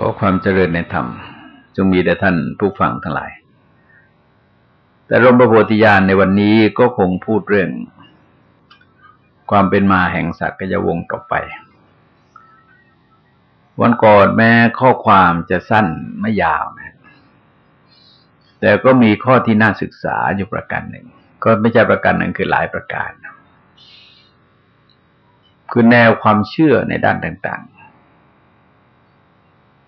ขอความเจริญในธรรม จงมีแด่ท่านผู้ฟังทั้งหลาย แต่รมประโพธิญาณในวันนี้ก็คงพูดเรื่อง ความเป็นมาแห่งสักยวงศ์ต่อไป วันก่อนแม้ข้อความจะสั้นไม่ยาวนะ แต่ก็มีข้อที่น่าศึกษาอยู่ประการหนึ่ง ก็ไม่ใช่ประการหนึ่งคือหลายประการ คือแนวความเชื่อในด้านต่างๆ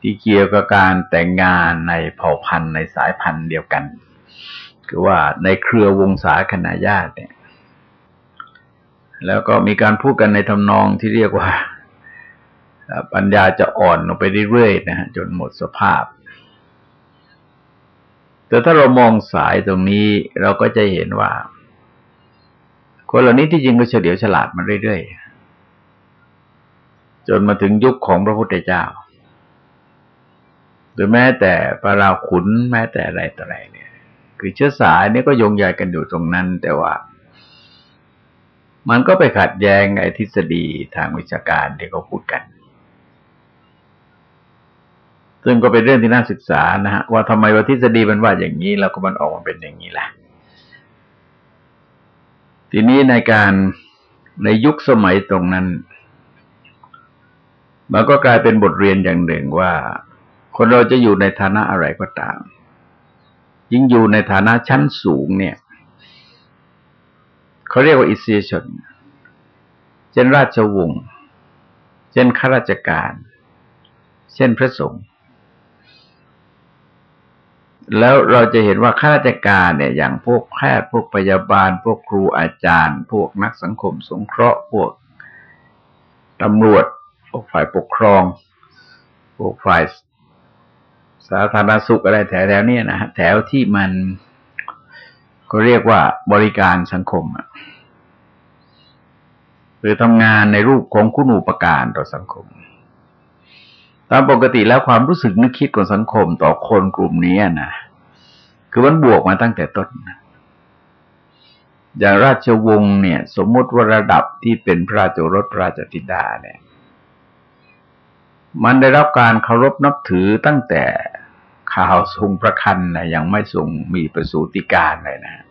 ที่เกี่ยวกับการแต่งงานในเผ่าพันธุ์ในสายพันธุ์เดียวกัน คือว่าในเครือวงศาคณาญาติเนี่ย แล้วก็มีการพูดกันในทำนองที่เรียกว่า ปัญญาจะอ่อนลงไปเรื่อยๆนะฮะจนหมดสภาพ แต่ถ้าเรามองสายตรงนี้เราก็จะเห็นว่า คนเหล่านี้ที่จริงก็เฉลียวฉลาดมาเรื่อยๆ จนมาถึงยุคของพระพุทธเจ้า รือแม้แต่ปราขุนแม้แต่อะไรต่ออะไรเนี่ย คือเชื้อสายเนี่ยก็ยงใหญ่กันอยู่ตรงนั้น แต่ว่า มันก็ไปขัดแย้งไอ้ทฤษฎีทางวิชาการที่เขาพูดกันซึ่งก็เป็นเรื่องที่น่าศึกษานะฮะว่าทำไมว่าทฤษฎีมันว่าอย่างนี้ แล้วก็มันออกมาเป็นอย่างนี้แหละทีนี้ในการในยุคสมัยตรงนั้น มันก็กลายเป็นบทเรียนอย่างหนึ่งว่า คนเราจะอยู่ในฐานะอะไรก็ตาม ยิ่งอยู่ในฐานะชั้นสูงเนี่ยเขาเรียกว่าอิสเชน เช่นราชวงศ์เช่นข้าราชการ เช่นพระสงฆ์แล้วเราจะเห็นว่าข้าราชการเนี่ยอย่างพวกแพทย์พวกพยาบาล พวกครูอาจารย์ พวกนักสังคมสงเคราะห์ พวกตำรวจ พวกฝ่ายปกครอง พวกฝ่าย สาธารณสุขอะไรแถวๆนี้นะฮะแถวที่มันก็เรียกว่าบริการสังคมหรือทำงานในรูปของคุณูปการต่อสังคม ตามปกติแล้วความรู้สึกนึกคิดของสังคมต่อคนกลุ่มนี้นะคือมันบวกมาตั้งแต่ต้นอย่างราชวงศ์เนี่ย สมมติว่าระดับที่เป็นพระราชโอรสพระราชธิดาเนี่ย มันได้รับการเคารพนับถือตั้งแต่ ข่าวทรงประคันนะยังไม่ทรงมีประสูติการเลยนะ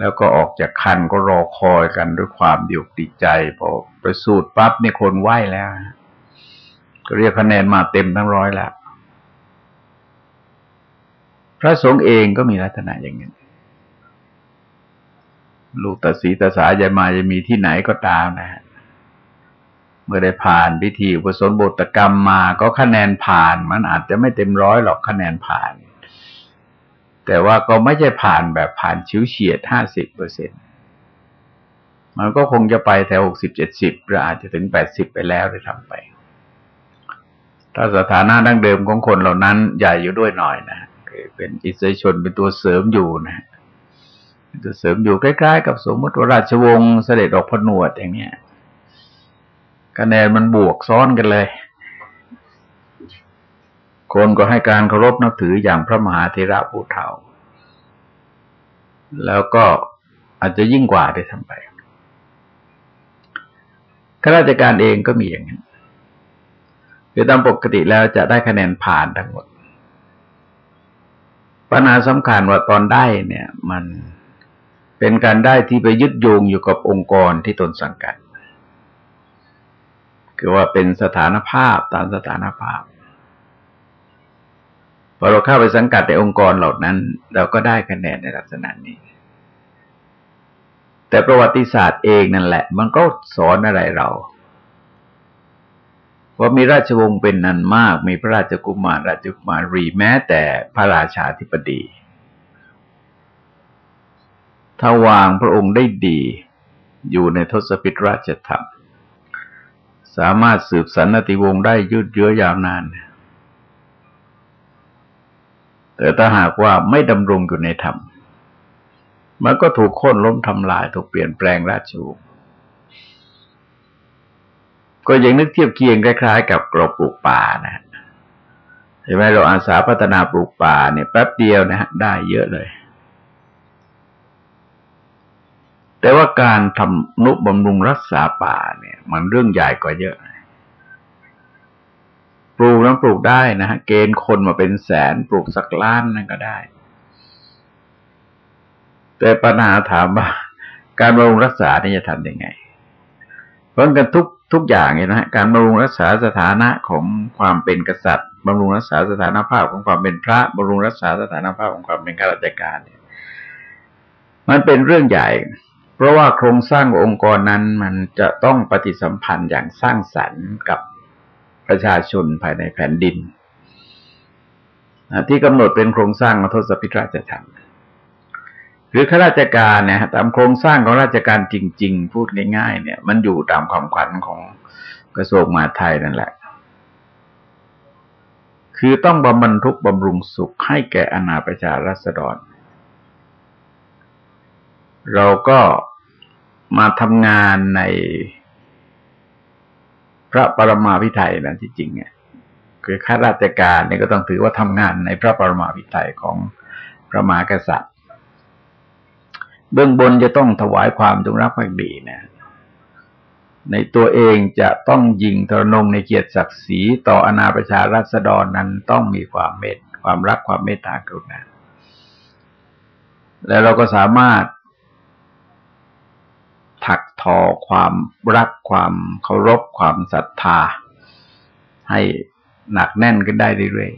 แล้วก็ออกจากคันก็รอคอยกันด้วยความดีอกดีใจพอประสูติปั๊บเนี่ยคนไหวแล้วก็เรียกคะแนนมาเต็มทั้งร้อยแล้วพระสงฆ์เองก็มีลักษณะอย่างนี้ลูกตาสีตาสาจะมาจะมีที่ไหนก็ตามนะฮะ เมื่อได้ผ่านพิธีอุปสมบทกรรมมาก็คะแนนผ่าน มันอาจจะไม่เต็มร้อยหรอกคะแนนผ่าน แต่ว่าก็ไม่ใช่ผ่านแบบผ่านชิวเฉียดห้าสิบเปอร์เซ็นมันก็คงจะไปแถวหกสิบเจ็ดสิบหรืออาจจะถึงแปดสิบไปแล้วได้ทำไป ถ้าสถานะดั้งเดิมของคนเหล่านั้นใหญ่อยู่ด้วยหน่อยนะเป็นอิสระชนเป็นตัวเสริมอยู่นะตัวเสริมอยู่ใกล้ ๆ กับสมมติว่าราชวงศ์เสด็จออกพนวดอย่างเนี้ย คะแนนมันบวกซ้อนกันเลย คนก็ให้การเคารพนับถืออย่างพระมหาเทระผู้เฒ่า แล้วก็อาจจะยิ่งกว่าได้ทำไปข้าราชการเองก็มีอย่างนั้นคือตามปกติแล้วจะได้คะแนนผ่านทั้งหมด ปัญหาสำคัญว่าตอนได้เนี่ย มันเป็นการได้ที่ไปยึดโยงอยู่กับองค์กรที่ตนสังกัด คือว่าเป็นสถานภาพตามสถานภาพพอเราเข้าไปสังกัดในองค์กรเหล่านั้น เราก็ได้คะแนนในลักษณะนี้ แต่ประวัติศาสตร์เองนั่นแหละ มันก็สอนอะไรเราว่ามีราชวงศ์เป็นนันมาก มีพระราชกุมารราชกุมารีแม้แต่พระราชาธิปดี ถ้าวางพระองค์ได้ดี อยู่ในทศพิธราชธรรม สามารถสืบสันนติวงศ์ได้ยืดเยื้อยาวนาน แต่ถ้าหากว่าไม่ดำรงอยู่ในธรรม มันก็ถูกโค่นล้มทำลาย ถูกเปลี่ยนแปลงราชวงศ์ก็ยังนึกเทียบเคียงคล้ายๆ กับกรบปลูกป่านะเห็นไหมเราอาสาพัฒนาปลูกป่าเนี่ยแป๊บเดียวนะฮะได้เยอะเลย แต่ว่าการทำนุบำรุงรักษาป่าเนี่ย มันเรื่องใหญ่กว่าเยอะ ปลูกน้ำปลูกได้นะฮะ เกณฑ์คนมาเป็นแสนปลูกสักล้านนั่นก็ได้ แต่ปัญหาถามว่า การบำรุงรักษาเนี่จะทำยังไง เพราะกันทุกทุกอย่างเนี่ยนะฮะการบำรุงรักษาสถานะของความเป็นกษัตริย์บำรุงรักษาสถานภาพของความเป็นพระบำรุงรักษาสถานภาพของความเป็นข้าราชการเนี่ยมันเป็นเรื่องใหญ่ เพราะว่าโครงสร้างองค์กรนั้นมันจะต้องปฏิสัมพันธ์อย่างสร้างสรรค์กับประชาชนภายในแผ่นดิน ที่กำหนดเป็นโครงสร้างทศพิธราชธรรมหรือข้าราชการเนี่ยตามโครงสร้างของราชการจริง ๆ พูดง่าย ๆ เนี่ย มันอยู่ตามความขวัญของกระทรวงมหาดไทยนั่นแหละ คือต้องบำบันทุกบำรุงสุขให้แก่อนาประชารัษฎร เราก็มาทำงานในพระปรมาภิไธยนะที่จริงเนี่ยคือข้าราชการเนี่ยก็ต้องถือว่าทำงานในพระปรมาภิไธยของพระมหากษัตริย์ เบื้องบนจะต้องถวายความจงรักภักดีนะในตัวเองจะต้องยิงทรนงในเกียรติศักดิ์ศรีต่ออนาประชารัษฎรนั้นต้องมีความเมตความรักความเมตตากรุณาแล้วเราก็สามารถ ถักทอความรักความเคารพความศรัทธา ให้หนักแน่นขึ้นได้เรื่อย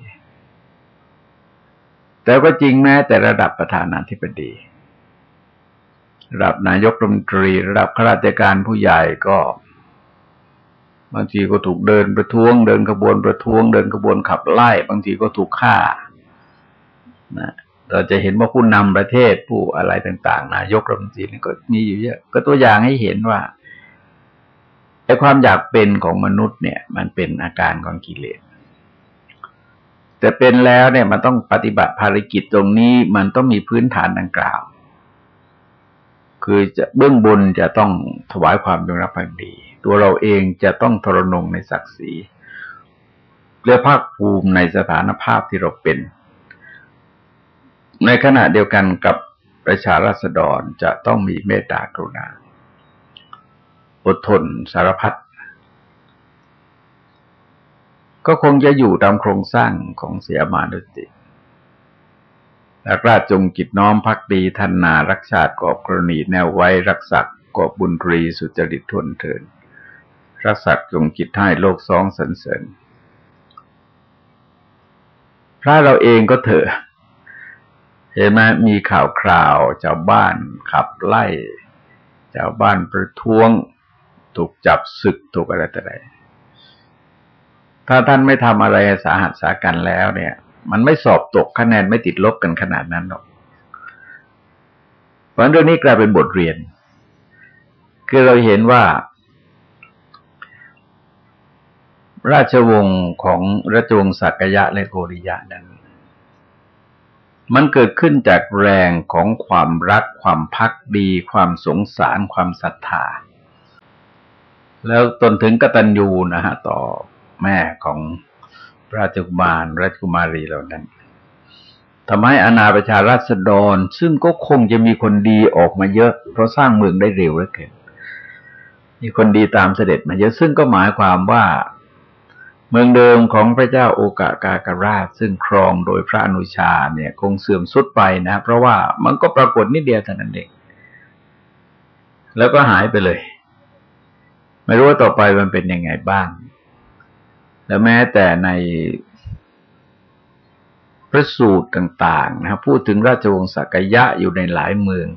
ๆแต่ก็จริงแม้แต่ระดับประธานาธิบดีระดับนายกรัฐมนตรีระดับข้าราชการผู้ใหญ่ก็ บางทีก็ถูกเดินประท้วง เดินขบวนประท้วง เดินขบวนขับไล่ บางทีก็ถูกฆ่านะ เราจะเห็นว่าผู้นำประเทศผู้อะไรต่างๆนายกรัฐมนตรีก็มีอยู่เยอะ ก็ตัวอย่างให้เห็นว่าไอ้ความอยากเป็นของมนุษย์เนี่ย มันเป็นอาการของกิเลสแต่เป็นแล้วเนี่ยมันต้องปฏิบัติภารกิจตรงนี้มันต้องมีพื้นฐานดังกล่าว คือจะเบื้องบนจะต้องถวายความจงรักภักดี ตัวเราเองจะต้องทรนงในศักดิ์ศรีเรียภาคภูมิในสถานภาพที่เราเป็น ในขณะเดียวกันกับประชาราษฎรจะต้องมีเมตตากรุณา อดทนสารพัดก็คงจะอยู่ตามโครงสร้างของเสียมานุติและราชจงกิจน้อมพักดีทันนารักชาติกอบกรณีแนวไว้รักษากกอบบุญรีสุจริตทนเทินรักษาจงกิจให้โลกสองสันเสริญพระเราเองก็เถอะ เห็นไหมมีข่าวคราวชาวบ้านขับไล่ชาวบ้านประท้วง ถูกจับศึกถูกอะไรต่ออะไรถ้าท่านไม่ทำอะไรสาหัสสากันแล้วเนี่ย มันไม่สอบตกคะแนนไม่ติดลบกันขนาดนั้นหรอกเพราะเรื่องนี้กลายเป็นบทเรียน คือเราเห็นว่า ราชวงศ์ของราชวงศ์สักยะและโกริยะนั้น มันเกิดขึ้นจากแรงของความรัก ความพักดี ความสงสาร ความศรัทธา แล้วตนถึงกตัญญูนะฮะ ต่อแม่ของราชกุมารราชกุมารีเหล่านั้นทำให้อนาประชาราษฎร ซึ่งก็คงจะมีคนดีออกมาเยอะ เพราะสร้างเมืองได้เร็วเหลือเกินมีคนดีตามเสด็จมาเยอะซึ่งก็หมายความว่า เมืองเดิมของพระเจ้าโอกากากราช ซึ่งครองโดยพระอนุชาเนี่ยคงเสื่อมสุดไปนะ เพราะว่ามันก็ปรากฏนิดเดียวเท่านั้นเองแล้วก็หายไปเลย ไม่รู้ว่าต่อไปมันเป็นยังไงบ้าง แล้วแม้แต่ในพระสูตรต่าง ๆ นะครับพูดถึงราชวงศ์สักยะอยู่ในหลายเมือง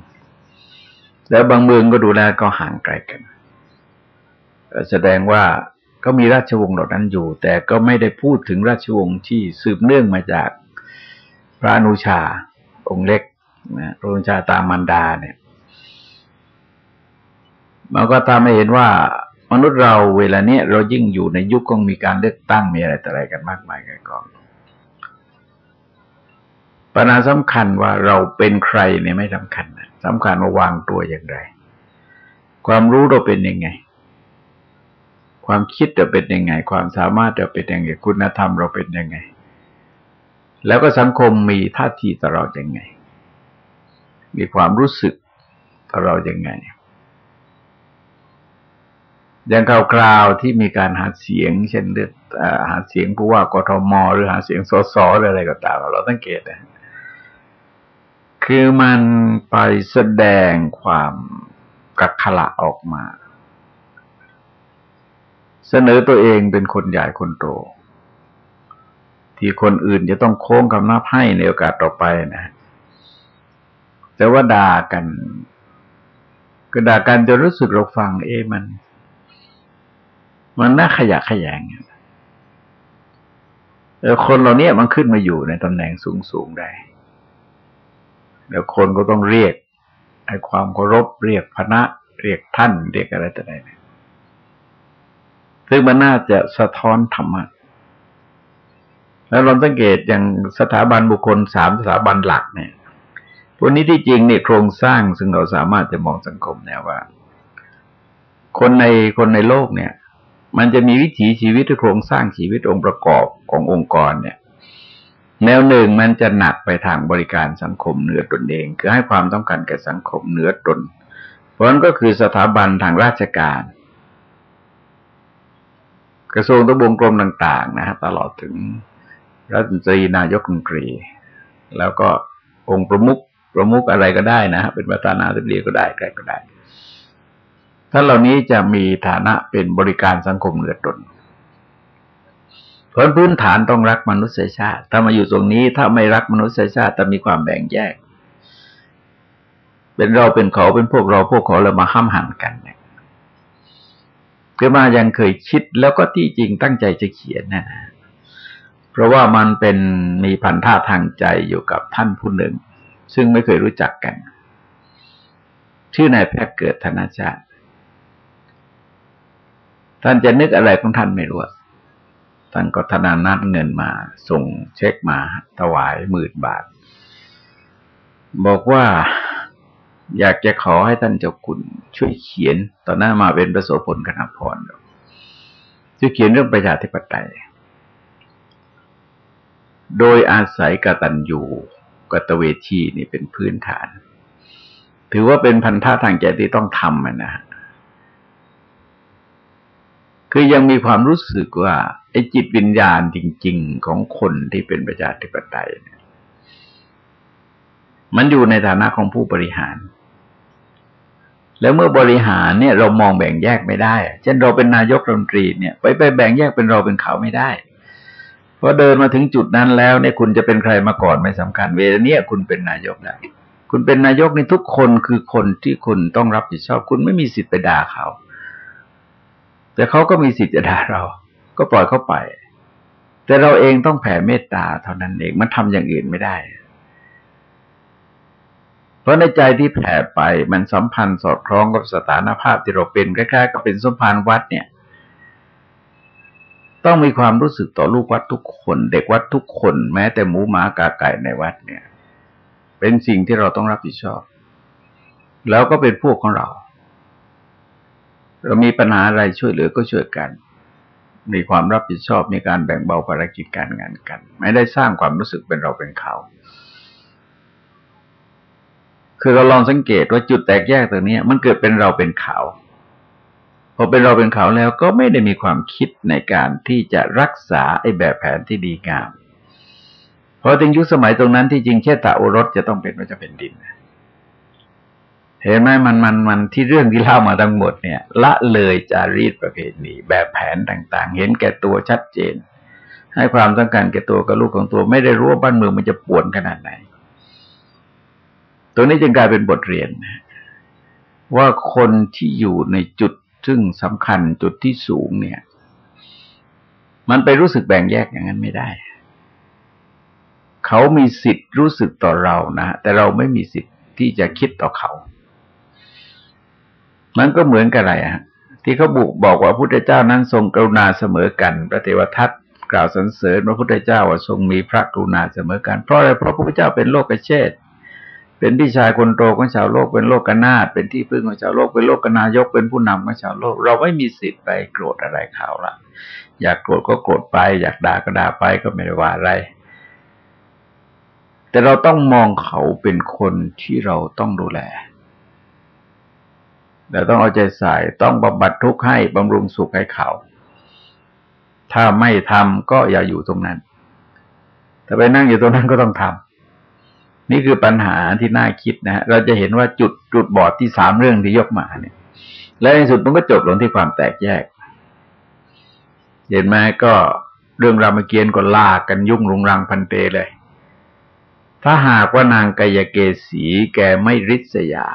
แล้วบางเมืองก็ดูแลก็ห่างไกลกัน แสดงว่า ก็มีราชวงศ์เหล่านั้นอยู่ แต่ก็ไม่ได้พูดถึงราชวงศ์ที่สืบเนื่องมาจากพระอนุชา องค์เล็กนะพระอนุชาตามมันดาเนี่ยมันก็ตามให้เห็นว่ามนุษย์เราเวลาเนี้ยเรายิ่งอยู่ในยุคก็มีการเลือกตั้งมีอะไรต่ออะไรกันมากมายกันก่อนปัญหาสำคัญว่าเราเป็นใครเนี่ยไม่สำคัญนะสำคัญว่าวางตัวอย่างไร ความรู้เราเป็นยังไง ความคิดเราเป็นยังไง ความสามารถเราเป็นยังไง คุณธรรมเราเป็นยังไง แล้วก็สังคมมีท่าทีต่อเราอย่างไง มีความรู้สึกต่อเราอย่างไงอย่างคราวๆที่มีการหาเสียง เช่นเลือกหาเสียงผู้ว่ากทมหรือหาเสียงสสหรืออะไรก็ตามเราสังเกตนะคือมันไปแสดงความกักขละออกมา เสนอตัวเองเป็นคนใหญ่คนโต ที่คนอื่นจะต้องโค้งคำนับให้ในโอกาสต่อไปนะ แต่ว่าด่ากันก็ด่ากันจนรู้สึกเราฟัง เอ๊มัน มันน่าขยะขยงเออคนเราเนี้ยมันขึ้นมาอยู่ในตำแหน่งสูงสูงได้ แล้วคนก็ต้องเรียกไอ้ความเคารพเรียกพระเรียกท่าน เรียกอะไรต่างๆ ซึ่งมันน่าจะสะท้อนธรรมะแล้วเราสังเกตอย่างสถาบันบุคคลสามสถาบันหลักเนี่ยพวกนี้ที่จริงเนี่ยโครงสร้างซึ่งเราสามารถจะมองสังคมเนี่ยว่า คนในคนในโลกเนี่ย มันจะมีวิถีชีวิตโครงสร้างชีวิตองค์ประกอบขององค์กรเนี่ย แนวหนึ่งมันจะหนักไปทางบริการสังคมเหนือตนเอง คือให้ความต้องการแก่สังคมเหนือตน เพราะนั้นก็คือสถาบันทางราชการ กระทรวงตะวงกรมต่างๆนะฮะตลอดถึงรัฐมนตรีนายกรัฐมนตรี แล้วก็องค์ประมุขประมุขอะไรก็ได้นะฮะเป็นประธานาธิบดีก็ได้ใครก็ได้ท่านเหล่านี้จะมีฐานะเป็นบริการสังคมเหนือตนเพราะพื้นฐานต้องรักมนุษยชาติ ถ้ามาอยู่ตรงนี้ถ้าไม่รักมนุษยชาติจะมีความแบ่งแยก เป็นเราเป็นเขาเป็นพวกเราพวกเขาเรามาห้ามหันกันเนี่ย คือมายังเคยคิดแล้วก็ที่จริงตั้งใจจะเขียนนะเพราะว่ามันเป็นมีพันธะทางใจอยู่กับท่านผู้หนึ่ง ซึ่งไม่เคยรู้จักกัน ชื่อนายแพทย์เกิดธนาชาติ ท่านจะนึกอะไรของท่านไม่รู้ท่านก็ธนานัดเงินมา ส่งเช็คมาถวายหมื่นบาท บอกว่า อยากจะขอให้ท่านเจ้าคุณช่วยเขียนตอนหน้ามาเป็นประสบผลคณพรช่วยเขียนเรื่องประชาธิปไตย โดยอาศัยกตัญญูกตเวทีนี่เป็นพื้นฐาน ถือว่าเป็นพันธะทางใจที่ต้องทำนะฮะคือยังมีความรู้สึกว่าไอ้จิตวิญญาณจริง ๆ ของคนที่เป็นประชาธิปไตยเนี่ย มันอยู่ในฐานะของผู้บริหาร แล้วเมื่อบริหารเนี่ยเรามองแบ่งแยกไม่ได้ เช่นเราเป็นนายกรัฐมนตรีเนี่ยไปไปแบ่งแยกเป็นเราเป็นเขาไม่ได้ เพราะเดินมาถึงจุดนั้นแล้วเนี่ยคุณจะเป็นใครมาก่อนไม่สำคัญ เวลาเนี้ยคุณเป็นนายกแล้วคุณเป็นนายกในทุกคนคือคนที่คุณต้องรับผิดชอบ คุณไม่มีสิทธิ์ไปด่าเขา แต่เขาก็มีสิทธิ์จะด่าเรา ก็ปล่อยเขาไป แต่เราเองต้องแผ่เมตตาเท่านั้นเองมันทำอย่างอื่นไม่ได้ เพราะในใจที่แผ่ไปมันสัมพันธ์สอดคล้องกับสถานภาพที่เราเป็นคล้ายๆกับเป็นสมภารวัดเนี่ย ต้องมีความรู้สึกต่อลูกวัดทุกคน เด็กวัดทุกคน แม้แต่หมูหมากาไก่ในวัดเนี่ย เป็นสิ่งที่เราต้องรับผิดชอบ แล้วก็เป็นพวกของเรา เรามีปัญหาอะไรช่วยเหลือก็ช่วยกัน มีความรับผิดชอบมีการแบ่งเบาภารกิจการงานกัน ไม่ได้สร้างความรู้สึกเป็นเราเป็นเขา คือเราลองสังเกตว่าจุดแตกแยกตรงนี้มันเกิดเป็นเราเป็นเขาพอเป็นเราเป็นเขาแล้วก็ไม่ได้มีความคิดในการที่จะรักษาไอ้แบบแผนที่ดีงาม เพราะถึงยุคสมัยตรงนั้นที่จริงแค่ตาโอรสจะต้องเป็นพระเจ้าเป็นดินเห็นไหมมันมันมันที่เรื่องที่เล่ามาทั้งหมดเนี่ย ละเลยจารีตประเพณีแบบแผนต่างๆ เห็นแก่ตัวชัดเจน ให้ความต้องการแก่ตัวกับลูกของตัวไม่ได้รู้ว่าบ้านเมืองมันจะปวนขนาดไหน ตัวนี้จึงกลายเป็นบทเรียน ว่าคนที่อยู่ในจุดซึ่งสำคัญจุดที่สูงเนี่ย มันไปรู้สึกแบ่งแยกอย่างนั้นไม่ได้ เขามีสิทธิ์รู้สึกต่อเรานะแต่เราไม่มีสิทธิ์ที่จะคิดต่อเขา มันก็เหมือนกับอะไรอะที่เขาบุกบอกว่าพระพุทธเจ้านั้นทรงกรุณาเสมอกัน พระเทวทัตกล่าวสรรเสริญพระพุทธเจ้าว่าทรงมีพระกรุณาเสมอกัน เพราะอะไรเพราะพระพุทธเจ้าเป็นโลกเชษ เป็นพี่ชายคนโตของชาวโลกเป็นโลกกนาตเป็นที่พึ่งของชาวโลกเป็นโลกกนายกเป็นผู้นำของชาวโลก เราไม่มีสิทธิ์ไปโกรธอะไรเขาละอยากโกรธก็โกรธไป อยากด่าก็ด่าไปก็ไม่ได้ว่าอะไร แต่เราต้องมองเขาเป็นคนที่เราต้องดูแลแต่ต้องเอาใจใส่ต้องบำบัดทุกข์ให้บำรุงสุขให้เขา ถ้าไม่ทำก็อย่าอยู่ตรงนั้น ถ้าไปนั่งอยู่ตรงนั้นก็ต้องทำ นี่คือปัญหาที่น่าคิดนะฮะเราจะเห็นว่าจุดจุดบอดที่สามเรื่องที่ยกมาเนี่ย และในสุดมันก็จบลงที่ความแตกแยก เห็นไหมก็เรื่องรามเกียรติ์ก็ลากกันยุ่งรุงรังพันเตเลย ถ้าหากว่านางกายเกษีแกไม่ริษยา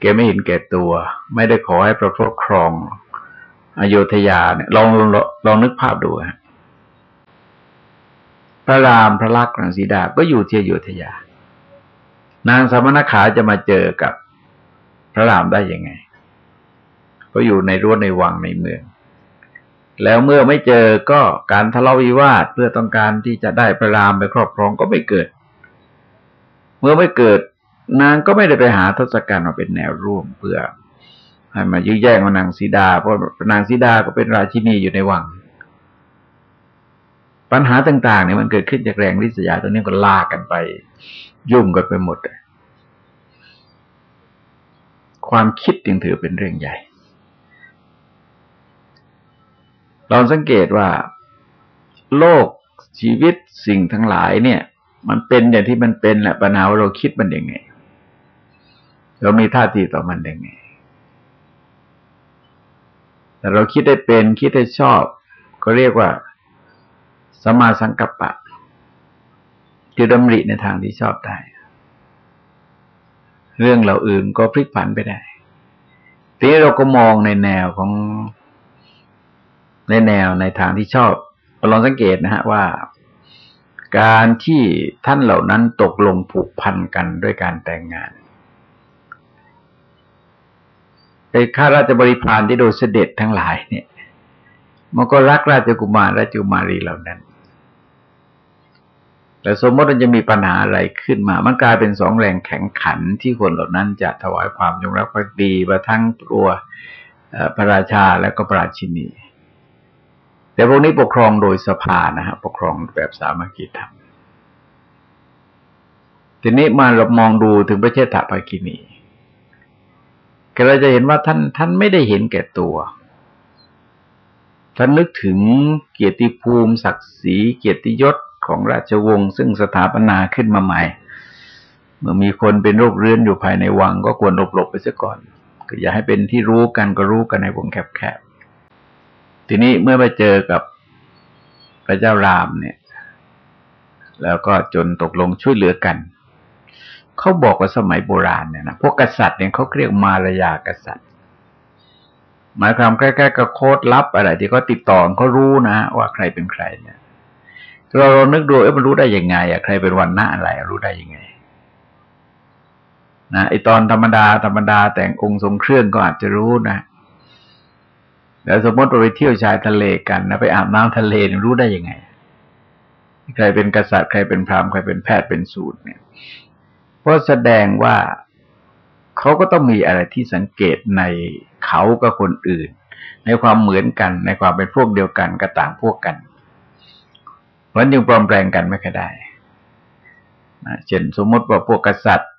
แกไม่เห็นแก่ตัว ไม่ได้ขอให้พระพุทธครองอโยธยาเนี่ยลองลองลองนึกภาพดูฮะ พระรามพระลักษณ์นางสีดา ก็อยู่ที่อโยธยา นางสมณขาจะมาเจอกับพระรามได้ยังไง ก็อยู่ในรั้วในวังในเมือง แล้วเมื่อไม่เจอก็การทะเลาะวิวาทเพื่อต้องการที่จะได้พระรามไปครอบครองก็ไม่เกิด เมื่อไม่เกิดนางก็ไม่ได้ไปหาทศกัณฐ์มาเป็นแนวร่วมเพื่อให้มายื้อแย่งมานางสีดา เพราะนางสีดาก็เป็นราชินีอยู่ในวัง ปัญหาต่างๆเนี่ยมันเกิดขึ้นจากแรงริษยาตรงนี้ก็ลากกันไป ยุ่งกันไปหมด ความคิดจึงถือเป็นเรื่องใหญ่ลองสังเกตว่า โลกชีวิตสิ่งทั้งหลายเนี่ย มันเป็นอย่างที่มันเป็นแหละปัญหาว่าเราคิดมันยังไง เรามีท่าทีต่อมันยังไงแต่เราคิดได้เป็นคิดได้ชอบ ก็เรียกว่า สมาสังกัปปะคือดำริในทางที่ชอบได้ เรื่องเราอื่นก็พลิกผันไปได้ ทีนี้เราก็มองในแนวของในแนวในทางที่ชอบลองสังเกตนะฮะว่า การที่ท่านเหล่านั้นตกลงผูกพันกันด้วยการแต่งงานไอ้ข้าราชบริพารที่โดยเสด็จทั้งหลายเนี่ย มันก็รักราชกุมารราชกุมารีเหล่านั้น แต่สมมติมันจะมีปัญหาอะไรขึ้นมา มันกลายเป็นสองแรงแข็งขันที่คนเหล่านั้นจะถวายความยงรักภักดีมาทั้งตัวพระราชาและก็พระราชินี แต่พวกนี้ปกครองโดยสภานะฮะปกครองแบบสามัคคีธรรมทีนี้มาเรามองดูถึงพระเชษฐภากินีเราจะเห็นว่าท่านท่านไม่ได้เห็นแก่ตัว ท่านนึกถึงเกียรติภูมิศักดิ์ศรีเกียรติยศ ของราชวงศ์ซึ่งสถาปนาขึ้นมาใหม่ เมื่อมีคนเป็นโรคเรื้อนอยู่ภายในวังก็ควรหลบหลบไปซะก่อนก็อย่าให้เป็นที่รู้กันก็รู้กันในวงแคบๆทีนี้เมื่อไปเจอกับพระเจ้ารามเนี่ย แล้วก็จนตกลงช่วยเหลือกันเขาบอกว่าสมัยโบราณเนี่ยนะพวกกษัตริย์เนี่ยเขาเรียกมารยากษัตริย์ หมายความใกล้ๆกับโคดลับอะไรที่เขาติดต่อเขารู้นะ ว่าใครเป็นใครเนี่ย เราเรานึกดูเอ๊ะมันรู้ได้ยังไงอะใครเป็นวันหน้าอะไรรู้ได้ยังไงนะไอตอนธรรมดาธรรมดาแต่งองค์ทรงเครื่องก็อาจจะรู้นะแล้วสมมติเราไปเที่ยวชายทะเลกันนะไปอาบน้ำทะเลรู้ได้ยังไง ใครเป็นกษัตริย์ใครเป็นพราหมณ์ใครเป็นแพทย์เป็นสูตรเนี่ย เพราะแสดงว่าเขาก็ต้องมีอะไรที่สังเกตในเขากับคนอื่น ในความเหมือนกันในความเป็นพวกเดียวกันกับต่างพวกกัน เพราะยังปลอมแปลงกันไม่ค่อยได้เช่นสมมติว่าพวกกษัตริย์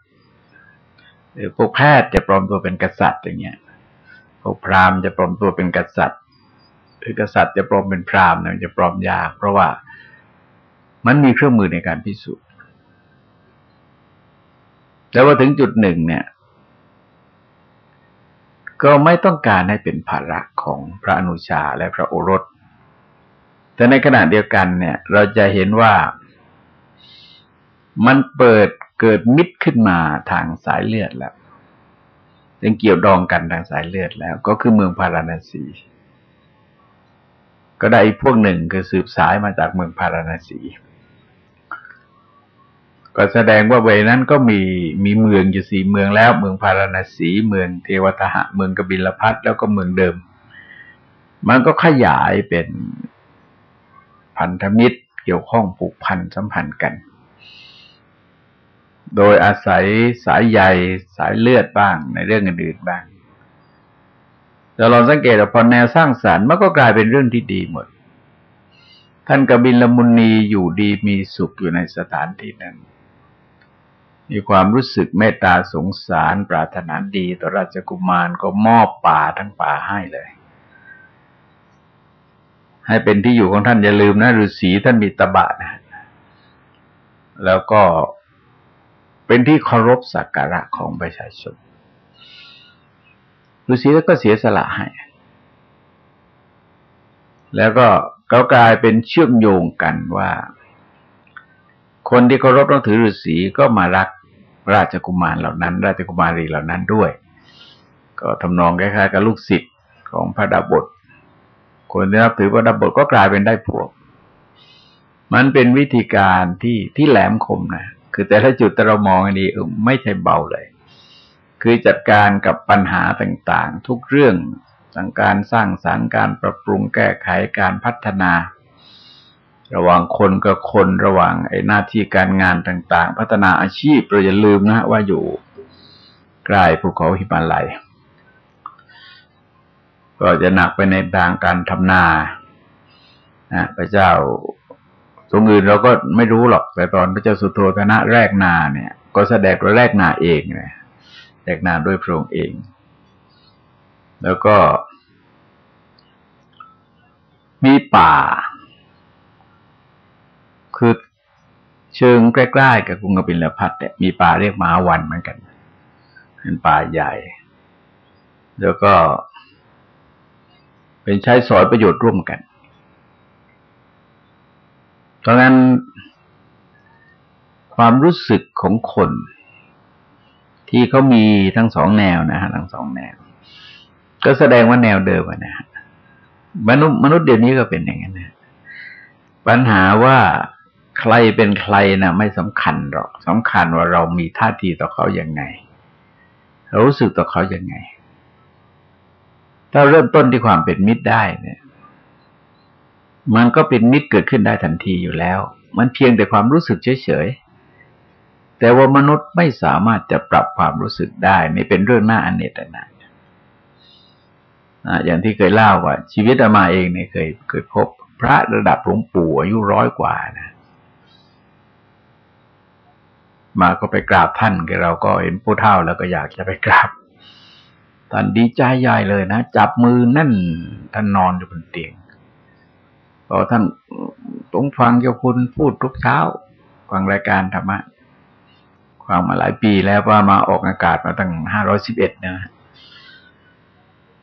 หรือพวกแพทย์จะปลอมตัวเป็นกษัตริย์อย่างเงี้ย พวกพราหมณ์จะปลอมตัวเป็นกษัตริย์ หรือกษัตริย์จะปลอมเป็นพราหมณ์เนี่ยจะปลอมยาก เพราะว่ามันมีเครื่องมือในการพิสูจน์ แต่ว่าถึงจุดหนึ่งเนี่ย ก็ไม่ต้องการให้เป็นภาระของพระอนุชาและพระโอรส แต่ในขณะเดียวกันเนี่ย เราจะเห็นว่ามันเปิดเกิดมิตรขึ้นมาทางสายเลือดแล้วยังเกี่ยวดองกันทางสายเลือดแล้ว ก็คือเมืองพาราณสี ก็ได้อีกพวกหนึ่งคือสืบสายมาจากเมืองพาราณสี ก็แสดงว่าเวนั้นก็มีมีเมืองอยู่สี่เมืองแล้ว เมืองพาราณสี เมืองเทวทหะ เมืองกบิลพัทแล้วก็เมืองเดิม มันก็ขยายเป็น พันธมิตร เกี่ยวข้องผูกพันสัมพันธ์กัน โดยอาศัยสายใยสายเลือดบ้างในเรื่องอื่นๆบ้างแต่เราสังเกตว่าพอแนวสร้างสารรค์มันก็กลายเป็นเรื่องที่ดีหมด ท่านกบินลมุนีอยู่ดีมีสุขอยู่ในสถานที่นั้น มีความรู้สึกเมตตาสงสารปรารถนาดีต่อราชกุมารก็มอบป่าทั้งป่าให้เลย ให้เป็นที่อยู่ของท่านอย่าลืมนะฤาษีท่านมีตบะนะแล้วก็เป็นที่เคารพสักการะของประชาชนฤาษีก็เสียสละให้ แล้วก็ก็กลายเป็นเชื่อมโยงกันว่า คนที่เคารพนับถือฤาษีก็มารักราชกุมารเหล่านั้น ราชกุมารีเหล่านั้นด้วย ก็ทำนองคล้ายๆกับลูกศิษย์ของพระดาบท คนที่นับถือพระดาบทก็กลายเป็นได้พวก มันเป็นวิธีการที่ที่แหลมคมนะคือแต่ละจุดแต่เรามองอันนี้ไม่ใช่เบาเลย คือจัดการกับปัญหาต่างๆ ทุกเรื่องทั้งการสร้างสารรค์การปรับปรุงแก้ไขการพัฒนา ระหว่างคนกับคนระหว่างไอ้หน้าที่การงานต่าง ๆ พัฒนาอาชีพเราอย่าลืมนะว่าอยู่ใกล้ภูเขาหิมาลัย ก็จะหนักไปในทางการทำนานะพระเจ้าตรงอื่นเราก็ไม่รู้หรอก แต่ตอนพระเจ้าสุโธธนะแรกนาเนี่ย ก็แสดงว่าแรกนาเองเลยแรกนาด้วยพระองค์เอง แล้วก็ มีป่า คือเชิงใกล้ๆกับกรุงกบิลพัทเนี่ยมีป่าเรียกมาวันเหมือนกัน เป็นป่าใหญ่ แล้วก็ เป็นใช้สอยประโยชน์ร่วมกัน เพราะงั้น ความรู้สึกของคน ที่เขามีทั้งสองแนวนะฮะทั้งสองแนว ก็แสดงว่าแนวเดิมนะฮะมนุษย์มนุษย์เดี๋ยวนี้ก็เป็นอย่างนั้นนะปัญหาว่าใครเป็นใครนะไม่สำคัญหรอกสำคัญว่าเรามีท่าทีต่อเขาอย่างไงเรารู้สึกต่อเขาอย่างไง ถ้าเริ่มต้นที่ความเป็นมิตรได้เนี่ย มันก็เป็นมิตรเกิดขึ้นได้ทันทีอยู่แล้ว มันเพียงแต่ความรู้สึกเฉยๆ แต่ว่ามนุษย์ไม่สามารถจะปรับความรู้สึกได้นี่เป็นเรื่องหน่าอเนจนาอย่างที่เคยเล่าว่า ชีวิตอามาเองเนี่ยเคยเคยพบพระระดับหลวงปู่อายุร้อยกว่านะมาก็ไปกราบท่านเราก็เห็นผู้เฒ่าแล้วก็อยากจะไปกราบ ท่านดีใจใหญ่เลยนะ จับมือนั่นท่านนอนอยู่บนเตียงพอท่านต้องฟังเจ้าคุณพูดทุกเช้า ฟังรายการธรรมะฟังมาหลายปีแล้วว่ามาออกอากาศมาตั้งห้าร้อยสิบเอ็ดนะ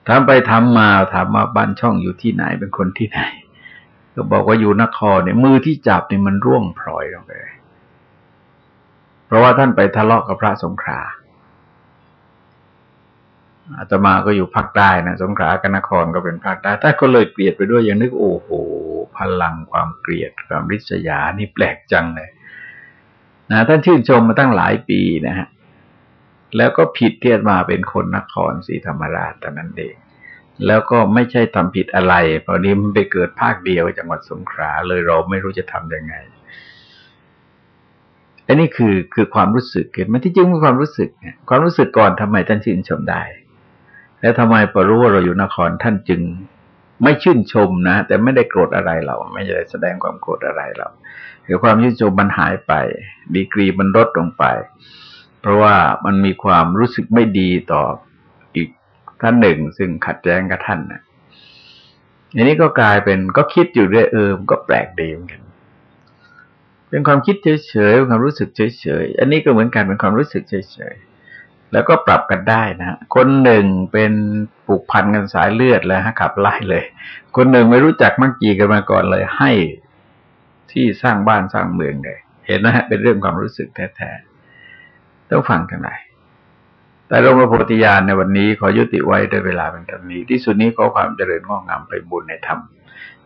ทำไปทำมาถามมาบ้านช่องอยู่ที่ไหนเป็นคนที่ไหน ก็บอกว่าอยู่นครเนี่ยมือที่จับเนี่ยมันร่วงพลอยลงไป เพราะว่าท่านไปทะเลาะกับพระสงฆ์า อาตมาก็อยู่ภาคใต้นะสงขลากันนครก็เป็นภาคใต้ถ้าก็เลยเกลียดไปด้วยยังนึกโอ้โห พลังความเกลียดความริษยานี่แปลกจังเลยนะท่านชื่นชมมาตั้งหลายปีนะฮะแล้วก็ผิดเทียดมาเป็นคนนครศรีธรรมราชตอนนั้นเอง แล้วก็ไม่ใช่ทำผิดอะไรพอนี้มันไปเกิดภาคเดียวจังหวัดสงขลาเลยเราไม่รู้จะทํำยังไงอันนี้คือคือความรู้สึกเห็นมันที่จริงเป็นความรู้สึกเนี่ยความรู้สึกก่อนทำไมท่านชื่นชมได้ แล้วทำไมพอรู้ว่าเราอยู่นครท่านจึงไม่ชื่นชมนะ แต่ไม่ได้โกรธอะไรเรา ไม่ได้แสดงความโกรธอะไรเราคือความชื่นชมมันหายไป ดีกรีมันลดลงไป เพราะว่ามันมีความรู้สึกไม่ดีต่ออีกท่านหนึ่ง ซึ่งขัดแย้งกับท่านนะอันนี้ก็กลายเป็นก็คิดอยู่เรื่อยเออก็แปลกดีเหมือนกันเป็นความคิดเฉยๆความรู้สึกเฉยๆอันนี้ก็เหมือนกันเป็นความรู้สึกเฉยๆ แล้วก็ปรับกันได้นะคนหนึ่งเป็นผูกพันกันสายเลือดแล้วฮะขับไล่เลย คนหนึ่งไม่รู้จักมักจีกันมาก่อนเลย ให้ที่สร้างบ้านสร้างเมืองเลย เห็นนะฮะเป็นเรื่องความรู้สึกแท้ๆต้องฟังกันไหนแต่ลงมาโพธิญาณในวันนี้ขอยุติไว้ด้วยเวลาเป็นเท่านี้ ที่สุดนี้ขอความเจริญงอกงามไปบุญในธรรม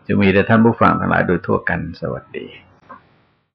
จะมีแต่ท่านผู้ฟังทั้งหลายโดยทั่วกันสวัสดี